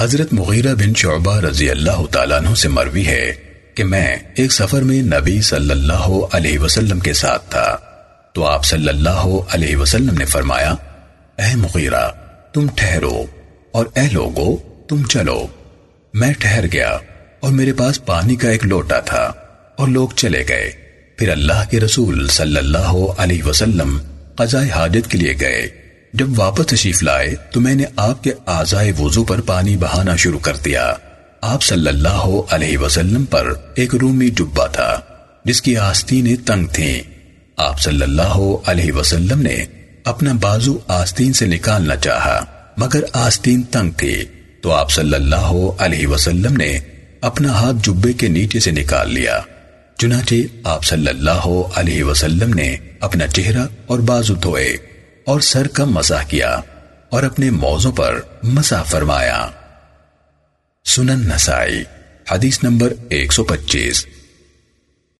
حضرت مغیرہ بن شعبہ رضی اللہ تعالیٰ عنہ سے مروی ہے کہ میں ایک سفر میں نبی صلی اللہ علیہ وسلم کے ساتھ تھا۔ تو آپ صلی اللہ علیہ وسلم نے فرمایا، اے مغیرہ، تم ٹھہرو اور اے لوگو، تم چلو۔ میں ٹھہر گیا اور میرے پاس پانی کا ایک لوٹا تھا اور لوگ چلے گئے۔ پھر اللہ کے رسول صلی اللہ علیہ وسلم قضاء حاجت کے لیے گئے۔ جب واپس تشریف لائے تو میں نے آپ کے آزائے وضو پر پانی بہانا شروع کر دیا۔ آپ صلی اللہ علیہ وسلم پر ایک رومی جبہ تھا، جس کی آستینیں تنگ تھیں۔ آپ صلی اللہ علیہ وسلم نے اپنا بازو آستین سے نکالنا چاہا، مگر آستین تنگ تھی۔ تو آپ صلی اللہ علیہ وسلم نے اپنا ہاتھ جبے کے نیچے سے نکال لیا۔ چنانچہ آپ صلی اللہ علیہ وسلم نے اپنا چہرہ اور بازو دھوئے۔ اور سر کا مسح کیا اور اپنے موضوع پر مسح فرمایا۔ سنن نسائی، حدیث نمبر ایک سو پچیس۔